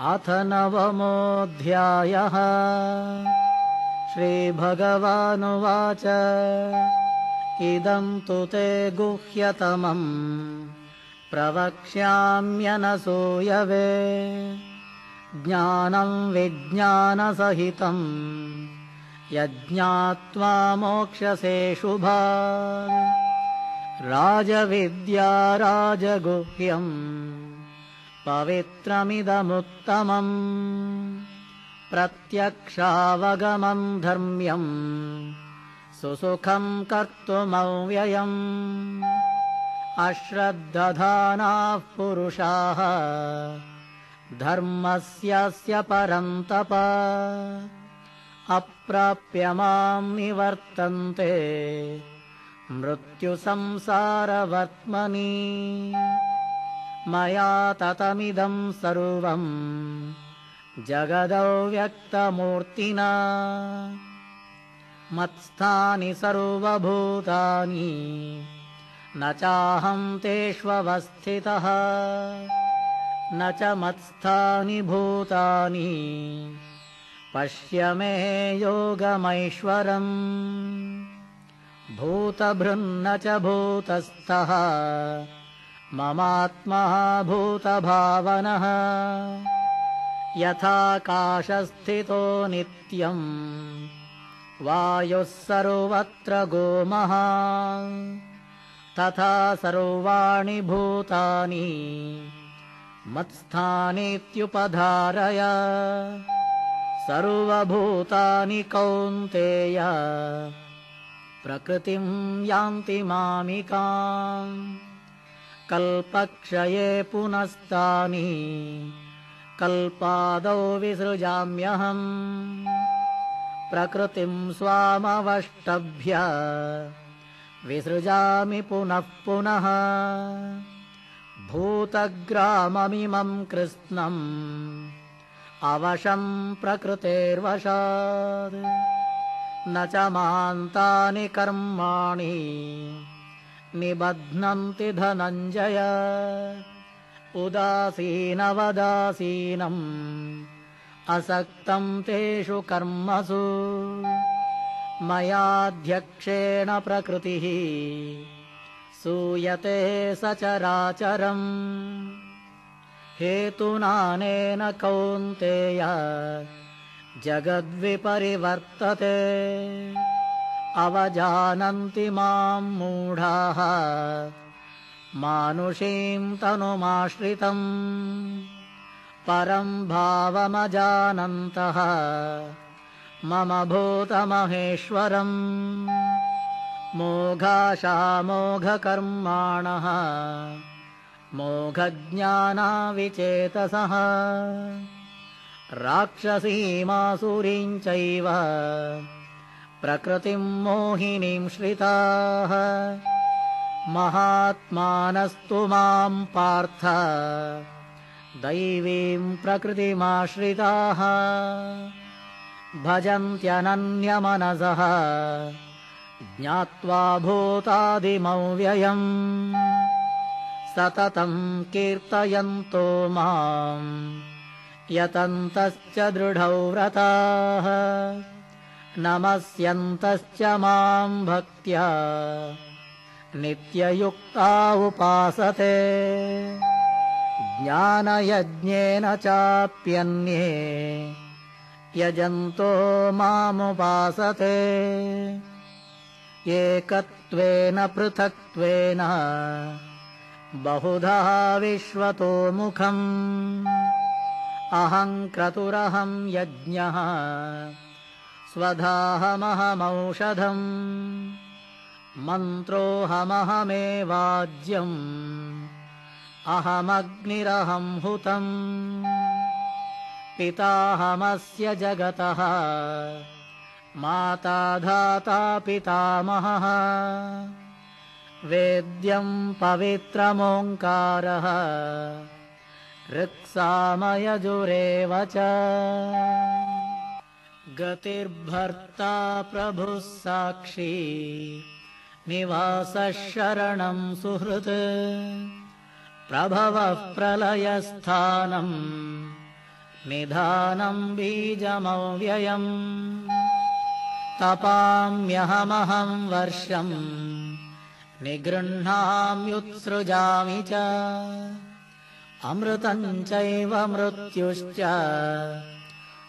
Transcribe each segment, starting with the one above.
अथ नवमोऽध्यायः। श्रीभगवानुवाच। इदम् तु ते गुह्यतमम्। प्रवक्ष्याम्यनसूयवे। ज्ञानम् विज्ञानसहितम् यज्ञात्वा मोक्षसे शुभा। राजविद्या राजगुह्यम् पवित्रमिदमुत्तमम् प्रत्यक्षावगमम् धर्म्यम् सुसुखम् कर्तुमव्ययम् अश्रद्दधानाः पुरुषाः धर्मस्यस्य परन्तप अप्राप्य माम् निवर्तन्ते मृत्युसंसारवर्त्मनि मया ततमिदम् सर्वम् जगदव्यक्तमूर्तिना। मत्स्थानि सर्वभूतानि न चाहम् तेष्वस्थितः। न च मत्स्थानि भूतानि पश्य मे योगमैश्वरम्। भूतभृन्न च भूतस्थः ममात्मा भूतभावनः यथाकाशस्थितो नित्यम् वायुः सर्वत्र गोमः। तथा सर्वाणि भूतानि मत्स्थानीत्युपधारय। सर्वभूतानि कौन्तेय। प्रकृतिम् यान्ति मामिकाम् कल्पक्षये पुनस्तानि कल्पादौ विसृजाम्यहम्। प्रकृतिम् स्वामवष्टभ्य विसृजामि पुनः पुनः। भूतग्राममिमम् कृत्स्नम् अवशम् प्रकृतेर्वशात्। न च मान्तानि कर्माणि निबध्नन्ति धनञ्जय। उदासीनवदासीनम् असक्तम् तेषु कर्मसु। मयाध्यक्षेण प्रकृतिः सूयते सचराचरम् हेतुनानेन कौन्तेय जगद्विपरिवर्तते अवजानन्ति माम् मूढाः। मानुषीम् तनुमाश्रितम्। परम् भावमजानन्तः। मम भूतमहेश्वरम्। मोघाशामोघकर्माणः। मोघज्ञानाविचेतसः। राक्षसीमासुरीम् चैव प्रकृतिम् मोहिनीम् श्रिताः। महात्मानस्तु माम् पार्थ। दैवीम् प्रकृतिमाश्रिताः। भजन्त्यनन्यमनसः। ज्ञात्वा भूतादिमव्ययम्। सततम् कीर्तयन्तो माम्। यतन्तश्च दृढौ व्रताः नमस्यन्तश्च माम् भक्त्या। नित्ययुक्ता उपासते। ज्ञानयज्ञेन चाप्यन्ये। यजन्तो मामुपासते। एकत्वेन पृथक्त्वेन। बहुधा विश्वतोमुखम् अहम् क्रतुरहम् यज्ञः स्वधाहमहमौषधम्। मन्त्रोऽहमहमेवाज्यम्। अहमग्निरहम् हुतम् पिताहमस्य जगतः। माता धाता पितामहः वेद्यम् पवित्रमोङ्कारः। ऋक्सामयजुरेव च गतिर्भर्ता प्रभुः साक्षी। निवासः शरणम् सुहृत्। प्रभवः प्रलयस्थानम् निधानम् बीजमव्ययम्। तपाम्यहमहम् वर्षम्। निगृह्णाम्युत्सृजामि च। अमृतम् चैव मृत्युश्च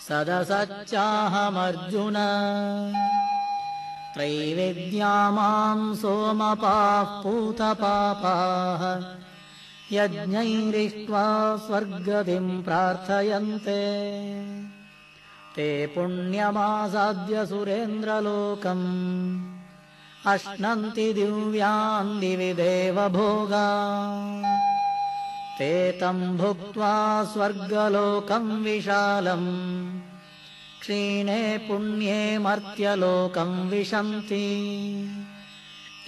सदसच्चाहमर्जुन। त्रैविद्या माम् सोमपाः पूतपापाः यज्ञैरिष्ट्वा स्वर्गतिम् प्रार्थयन्ते। ते पुण्यमासाद्य सुरेन्द्रलोकम् अश्नन्ति दिव्यान् दिवि देवभोगा ते तम् भुक्त्वा स्वर्गलोकम् विशालम् क्षीणे पुण्ये मर्त्यलोकम् विशन्ति।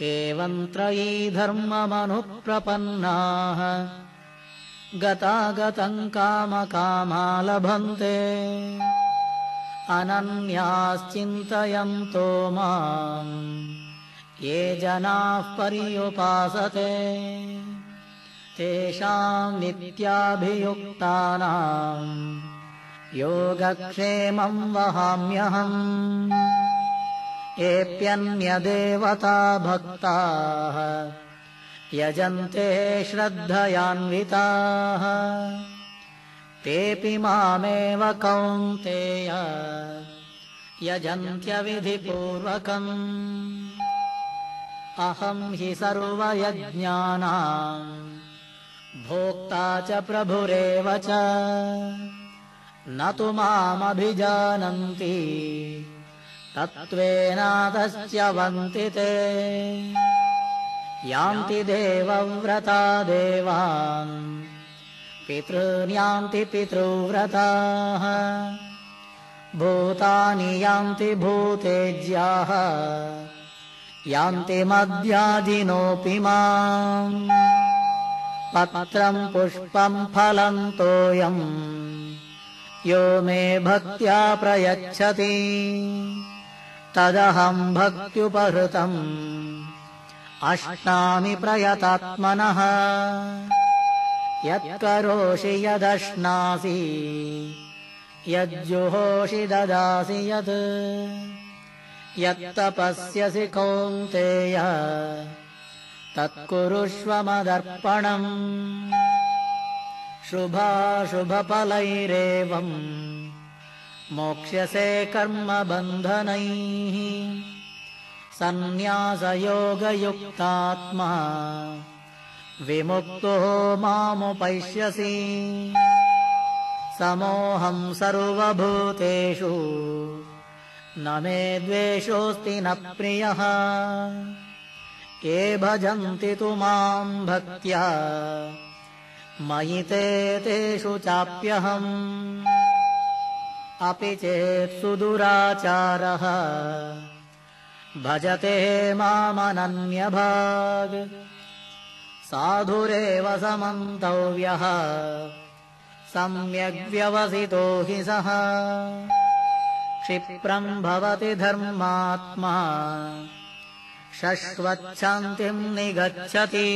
एवम् त्रयी धर्ममनुप्रपन्नाः। गतागतम् कामकामा लभन्ते अनन्याश्चिन्तयन्तो माम्। ये जनाः पर्युपासते तेषाम् नित्याभियुक्तानाम् योगक्षेमम् वहाम्यहम् एप्यन्यदेवता भक्ताः यजन्ते श्रद्धयान्विताः तेऽपि मामेव कौन्तेय यजन्त्यविधिपूर्वकम् अहम् हि सर्वयज्ञानाम् भोक्ता च प्रभुरेव च। न तु मामभिजानन्ति। तत्त्वेनातस्य वन्ति ते। यान्ति देवव्रता देवान्। पितॄन्यान्ति पितृव्रताः। भूतानि यान्ति भूतेज्याः। यान्ति मद्याजिनोऽपि माम् पत्रम् पुष्पम् फलम् तोयम् यो मे भक्त्या प्रयच्छति। तदहम् भक्त्युपहृतम् अश्नामि प्रयतात्मनः। यत्करोषि यदश्नासि यज्जुहोषि ददासि यत्। यत्तपस्यसि कौन्तेय तत्कुरुष्व मदर्पणम् शुभाशुभफलैरेवम्। मोक्ष्यसे कर्मबन्धनैः। सन्न्यासयोगयुक्तात्मा। विमुक्तो मामुपैष्यसि। समोऽहम् सर्वभूतेषु। न मे द्वेषोऽस्ति न प्रियः ये भजन्ति तु माम् भक्त्या? मयि ते तेषु चाप्यहम्। अपि चेत् सुदुराचारः। भजते मामनन्यभाग्। साधुरेव समन्तव्यः सम्यग्व्यवसितो हि सः। क्षिप्रम् भवति धर्मात्मा शश्वच्छान्तिम् निगच्छति।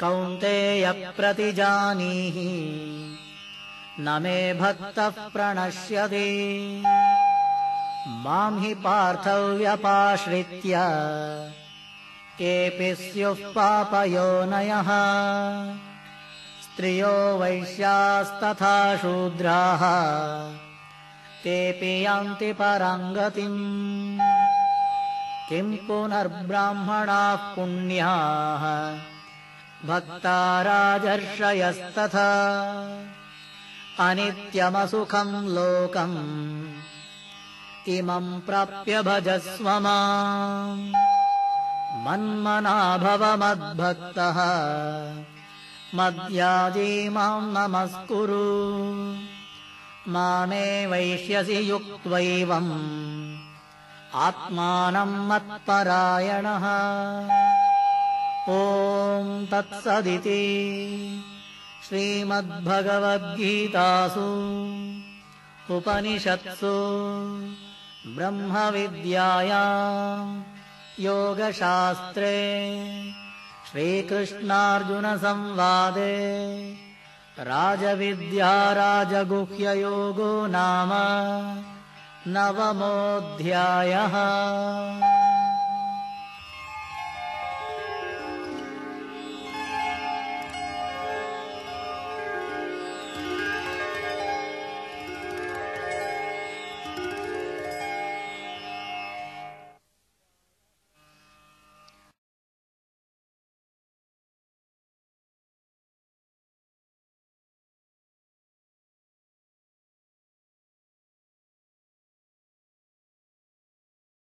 कौन्तेयप्रतिजानीहि न मे भक्तः प्रणश्यति। माम् हि पार्थव्यपाश्रित्य केऽपि स्युः पापयोनयः स्त्रियो वैश्यास्तथा शूद्राः तेऽपि यान्ति पराङ्गतिम् किम् पुनर्ब्राह्मणाः पुण्याः? भक्ता राजर्षयस्तथा। अनित्यमसुखम् लोकम् इमम् प्राप्य भजस्व मन्मना भव मद्भक्तः मद्याजी माम् नमस्कुरु। मामे वैष्यसि युक्त्वैवम् आत्मानम् मत्परायणः। ॐ तत्सदिति श्रीमद्भगवद्गीतासु। उपनिषत्सु। ब्रह्मविद्याया योगशास्त्रे। श्रीकृष्णार्जुनसंवादे। राजविद्या राजगुह्ययोगो नाम नवमोऽध्यायः